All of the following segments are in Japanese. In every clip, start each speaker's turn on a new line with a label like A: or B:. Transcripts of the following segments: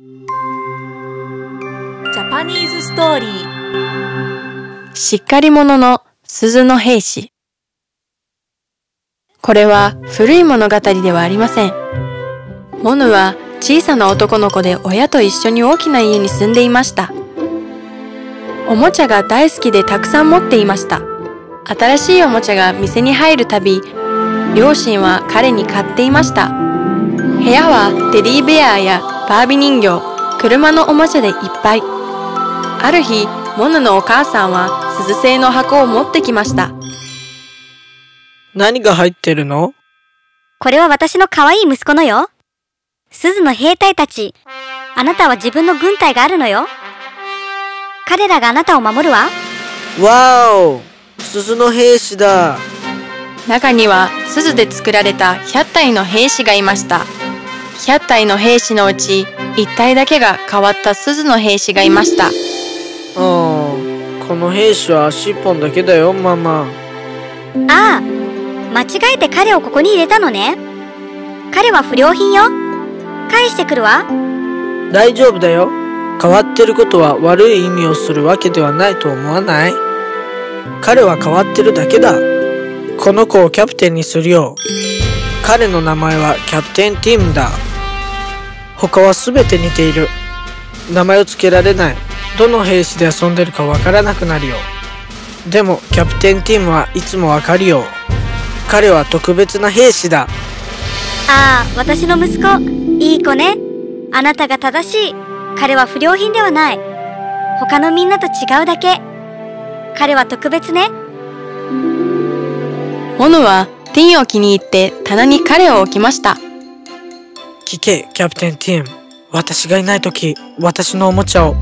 A: ジャパニーズストーリー
B: しっかり者の鈴の兵士。これは古い物語ではありません。モヌは小さな男の子で親と一緒に大きな家に住んでいました。おもちゃが大好きでたくさん持っていました。新しいおもちゃが店に入るたび両親は彼に買っていました。部屋はテディベアやバービー人形車のおもちゃでいっぱいある日モヌのお母さんは鈴製の箱を持ってきました
C: 何が入ってるの？
D: これは私の可愛い息子のよ。鈴の兵隊たち。あなたは自分の軍隊があるのよ。彼らがあなたを守るわ。
C: わーお鈴の兵士だ
B: 中には鈴で作られた100体の兵士がいました100体の兵士のうち1体だけが変わった鈴の兵士がいました。
C: あーこの兵士は足一本だけだよママ。
D: ああ、間違えて彼をここに入れたのね。彼は不良品よ。返してくるわ。
C: 大丈夫だよ。変わってることは悪い意味をするわけではないと思わない？彼は変わってるだけだ。この子をキャプテンにするよ。彼の名前はキャプテンティムだ他は全て似ている名前を付けられないどの兵士で遊んでるかわからなくなるよでもキャプテンティムはいつもわかるよ彼は特別な兵士だ
D: ああ、私の息子。いい子ね。あなたが正しい。彼は不良品ではない。他のみんなと違うだけ。彼は特別ね。
B: モヌはティンを気に入って棚に彼を置きました
C: 聞け、キャプテンティム。私がいないとき、私のおもちゃを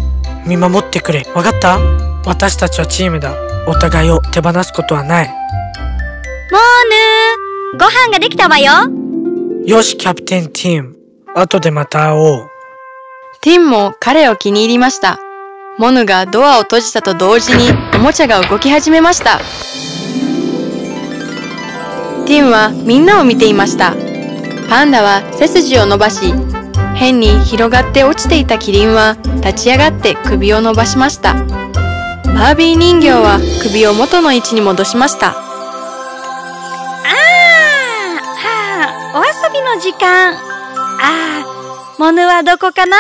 C: 見守ってくれ。わかった？私たちはチームだ。お互いを手放すことはない。
D: モーヌーご飯ができたわよ
C: よし、キャプテンティム。後でまた会おう。
B: ティンも彼を気に入りましたモヌがドアを閉じたと同時におもちゃが動き始めましたティンはみんなを見ていましたパンダは背筋を伸ばし変に広がって落ちていたキリンは立ち上がって首を伸ばしましたバービー人形は首を元の位置に戻しました
D: ああ、はあ、お遊びの時間。ああ、モヌはどこかな？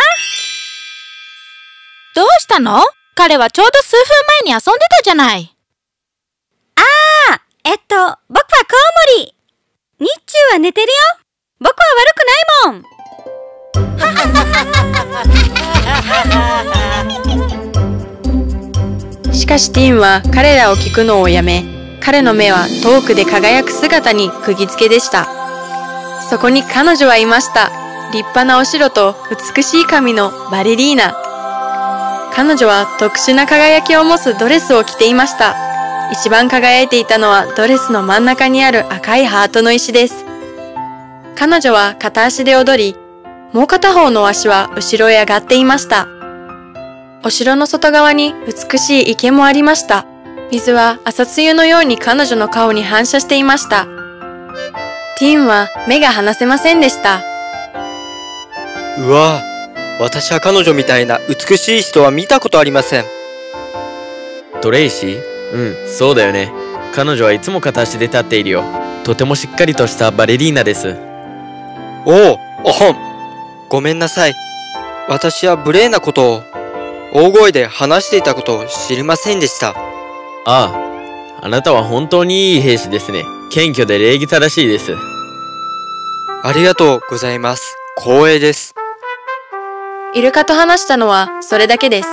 A: どうしたの？彼はちょうど数分前に遊んでたじゃない。
D: あ、えっと、僕はコウモリ。日中は寝てるよ。僕は悪くないもん。
B: しかしティンは彼らを聞くのをやめ、彼の目は遠くで輝く姿に釘付けでした。そこに彼女はいました。立派なお城と美しい髪のバレリーナ。彼女は特殊な輝きを持つドレスを着ていました。一番輝いていたのはドレスの真ん中にある赤いハートの石です。彼女は片足で踊り、もう片方の足は後ろへ上がっていました。お城の外側に美しい池もありました。水は朝露のように彼女の顔に反射していました。ティンは目が離せませんでした。
E: うわ私は彼女みたいな美しい人は見たことありません。
F: トレイシー？うん、そうだよね。彼女はいつも片足で立っているよ。とてもしっかりとしたバレリーナです。
E: おお、おほん。ごめんなさい。私は無礼なことを、大声で話していたことを知りませんでした。
F: ああ、あなたは本当にいい兵士ですね。謙虚で礼儀正しいです。
E: ありがとうございます。光栄です。
B: イルカと話したのはそれだけです。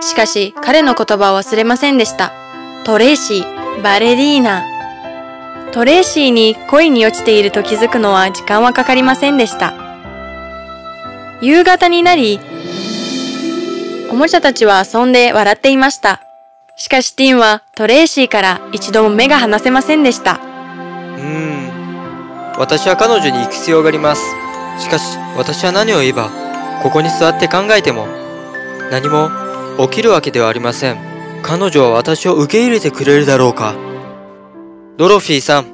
B: しかし彼の言葉を忘れませんでした。トレーシー、バレリーナ。トレーシーに恋に落ちていると気づくのは時間はかかりませんでした。夕方になり、おもちゃたちは遊んで笑っていました。しかしティンはトレーシーから一度も目が離せませんでした。
E: うーん。私は彼女に行く必要があります。しかし、私は何を言えば、ここに座って考えても、何も起きるわけではありません。彼女は私を受け入れてくれるだろうか。ドロフィーさん、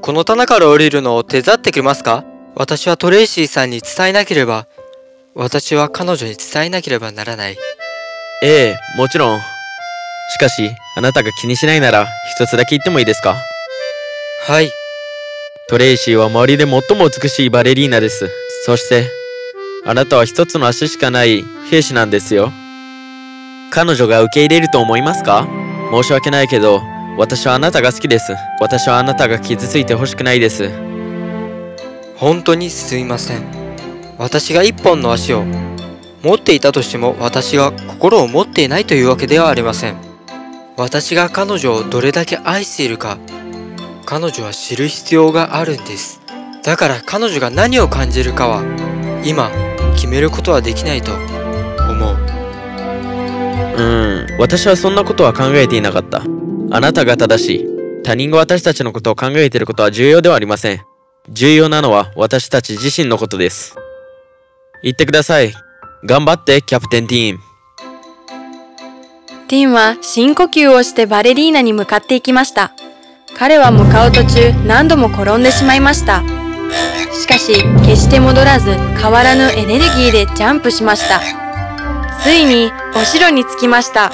E: この棚から降りるのを手伝ってくれますか？私はトレイシーさんに伝えなければ私は彼女に伝えなければならない。
F: ええ、もちろん。しかし、あなたが気にしないなら、一つだけ言ってもいいですか？
E: はい。
F: トレイシーは周りで最も美しいバレリーナです。そして、あなたは一つの足しかない兵士なんですよ。彼女が受け入れると思いますか？申し訳ないけど、私はあなたが好きです。私はあなたが傷ついてほしくないです。
E: 本当にすみません。私が一本の足を持っていたとしても私が心を持っていないというわけではありません。私が彼女をどれだけ愛しているか、彼女は知る必要があるんです。だから彼女が何を感じるかは、今決めることはできないと思う。
F: うーん、私はそんなことは考えていなかった。あなたが正しい。他人が私たちのことを考えていることは重要ではありません。重要なのは私たち自身のことです。言ってください。頑張って、キャプテンティーン。
B: ティンは深呼吸をしてバレリーナに向かっていきました。彼は向かう途中何度も転んでしまいました。しかし決して戻らず変わらぬエネルギーでジャンプしました。ついにお城に着きました。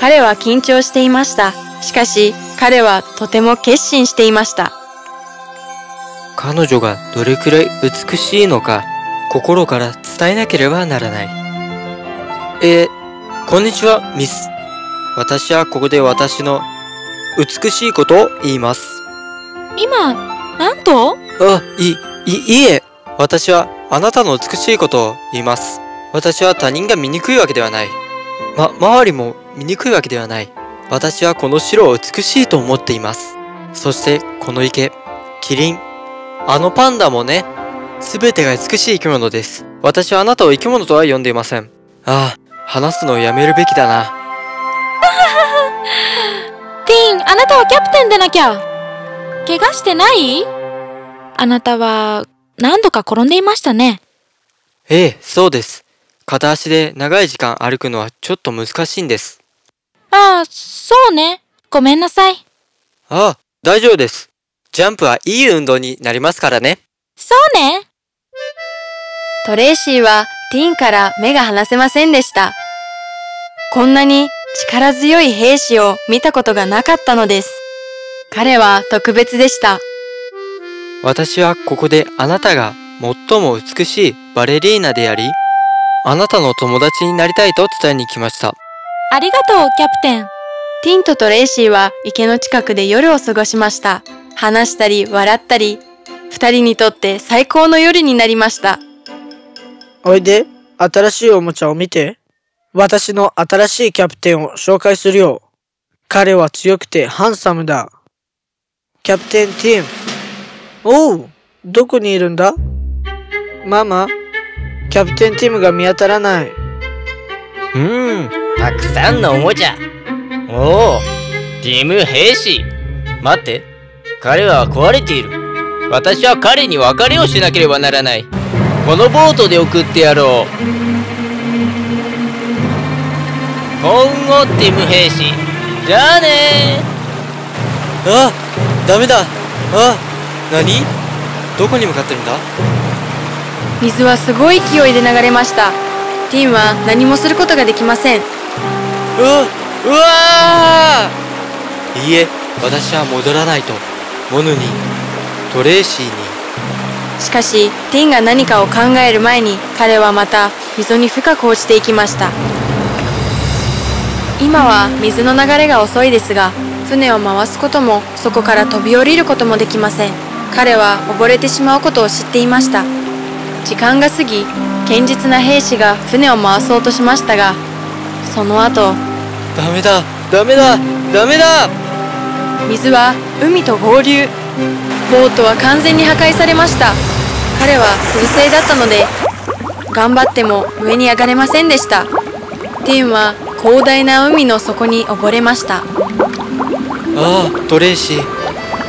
B: 彼は緊張していました。しかし彼はとても決心していました。
E: 彼女がどれくらい美しいのか心から伝えなければならない。えーこんにちは、ミス。私はここで私の美しいことを言います。
A: 今、なんと？
E: あ、い、い、いいえ。私はあなたの美しいことを言います。私は他人が醜いわけではない。ま、周りも醜いわけではない。私はこの城を美しいと思っています。そして、この池、キリン、あのパンダもね、すべてが美しい生き物です。私はあなたを生き物とは呼んでいません。ああ、話すのをやめるべきだな。
A: ティーン、あなたはキャプテンでなきゃ怪我してない？あなたは、何度か転んでいましたね。
E: ええ、そうです。片足で長い時間歩くのはちょっと難しいんです。
A: ああ、そうね。ごめんなさい。
E: ああ、大丈夫です。ジャンプはいい運動になりますからね。
A: そうね。
B: トレイシーはティンから目が離せませんでした。こんなに力強い兵士を見たことがなかったのです。彼は特別でした。
E: 私はここであなたが最も美しいバレリーナであり、あなたの友達になりたいと伝えに来ました。
A: ありがとう、キャプテン。
B: ティンとトレイシーは池の近くで夜を過ごしました。話したり笑ったり、二人にとって最高の夜になりました。
C: おいで、新しいおもちゃを見て。私の新しいキャプテンを紹介するよ。彼は強くてハンサムだ。キャプテンティム。おう、どこにいるんだ？ママ、キャプテンティムが見当たらない。
G: うーん、たくさんのおもちゃ。おお、ティム兵士。待って、彼は壊れている。私は彼に別れをしなければならない。このボートで送ってやろう。今後、ティム兵士。じゃあね
E: ああ、ダメだ。ああ、何？どこに向かってるんだ？
B: 水はすごい勢いで流れました。ティンは何もすることができません。
E: うわ、うわーいいえ、私は戻らないと。モヌに、トレーシーに。
B: しかし、ティンが何かを考える前に、彼はまた溝に深く落ちていきました。今は水の流れが遅いですが、船を回すことも、そこから飛び降りることもできません。彼は溺れてしまうことを知っていました。時間が過ぎ、堅実な兵士が船を回そうとしましたが、その後、
E: ダメだ、ダメだ、ダメだ
B: 水は海と合流ボートは完全に破壊されました彼は水性だったので頑張っても上に上がれませんでしたティンは広大な海の底に溺れました
E: ああ、トレーシー。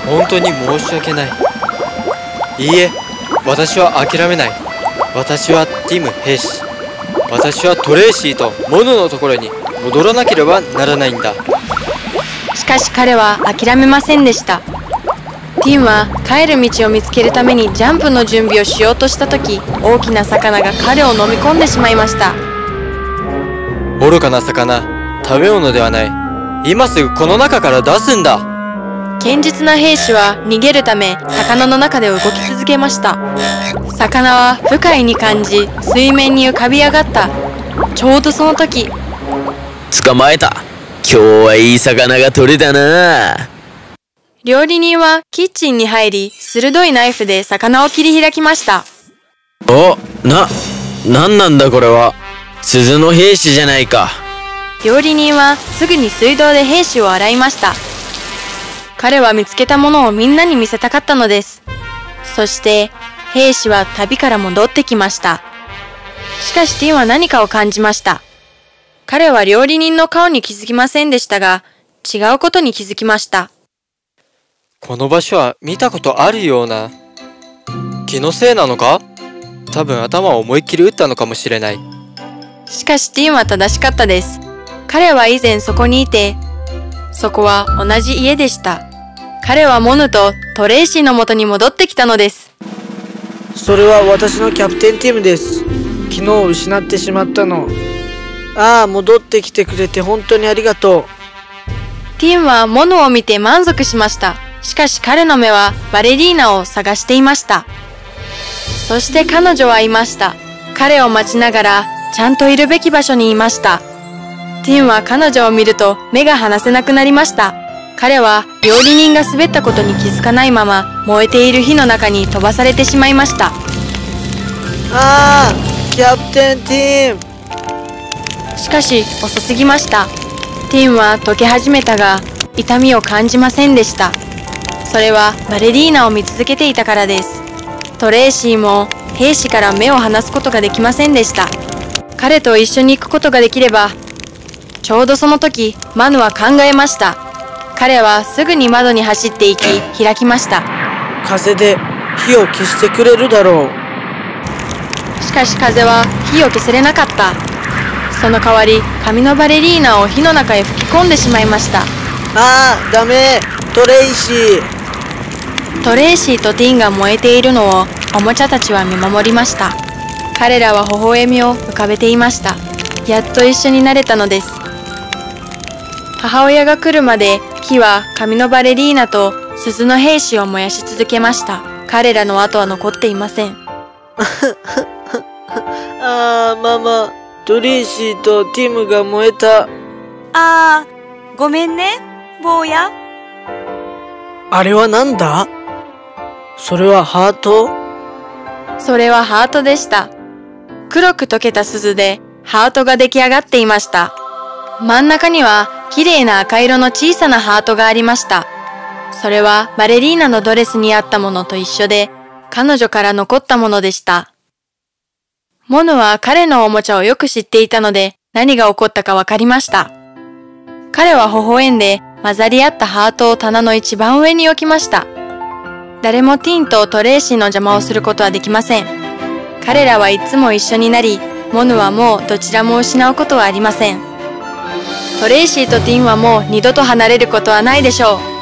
E: 本当に申し訳ない。いいえ、私は諦めない。私はティム兵士。私はトレーシーとモヌのところに戻らなければならないんだ。
B: しかし彼は諦めませんでした。ティンは帰る道を見つけるためにジャンプの準備をしようとした時大きな魚が彼を飲み込んでしまいました。
E: 愚かな魚。食べ物ではない。今すぐこの中から出すんだ。
B: 堅実な兵士は逃げるため魚の中で動き続けました。魚は不快に感じ水面に浮かび上がった。ちょうどその時
F: 捕まえた。今日はいい魚が取れたな。
B: 料理人はキッチンに入り鋭いナイフで魚を切り開きました。
F: おななんなんだこれは。鈴の兵士じゃないか。
B: 料理人はすぐに水道で兵士を洗いました。彼は見つけたものをみんなに見せたかったのです。そして兵士は旅から戻ってきました。しかしティンは何かを感じました彼は料理人の顔に気づきませんでしたが違うことに気づきました。
E: この場所は見たことあるような。気のせいなのか？多分頭を思いっきり打ったのかもしれない。
B: しかしティンは正しかったです。彼は以前そこにいてそこは同じ家でした。彼はモヌとトレイシーの元に戻ってきたのです。
C: それは私のキャプテンティムです。昨日失ってしまったのああ戻ってきてくれて本当にありがとう。
B: ティンはモヌを見て満足しました。しかし彼の目はバレリーナを探していました。そして彼女はいました。彼を待ちながらちゃんといるべき場所にいました。ティンは彼女を見ると目が離せなくなりました。彼は料理人が滑ったことに気づかないまま燃えている火の中に飛ばされてしまいました。
C: ああキャプテンティム
B: しかし遅すぎました。ティンは溶け始めたが痛みを感じませんでした。それはバレリーナを見続けていたからです。トレーシーも兵士から目を離すことができませんでした。彼と一緒に行くことができればちょうどその時マヌは考えました。彼はすぐに窓に走っていき開きました。
C: 風で火を消してくれるだろう。
B: しかし風は火を消せれなかったその代わり紙のバレリーナを火の中へ吹き込んでしまいました。
C: ああダメ。トレイシー。
B: トレイシーとティンが燃えているのをおもちゃたちは見守りました。彼らは微笑みを浮かべていました。やっと一緒になれたのです。母親が来るまで火は髪のバレリーナと鈴の兵士を燃やし続けました。彼らの後は残っていません。
C: ああママトレイシーとティムが燃えた。
D: あー、ごめんね、坊や。
C: あれはなんだ？それはハート？
B: それはハートでした。黒く溶けた鈴でハートが出来上がっていました。真ん中には綺麗な赤色の小さなハートがありました。それはバレリーナのドレスにあったものと一緒で彼女から残ったものでしたモノは彼のおもちゃをよく知っていたので何が起こったかわかりました彼は微笑んで混ざり合ったハートを棚の一番上に置きました。誰もティンとトレーシーの邪魔をすることはできません。彼らはいつも一緒になり、モヌはもうどちらも失うことはありません。トレーシーとティンはもう二度と離れることはないでしょう。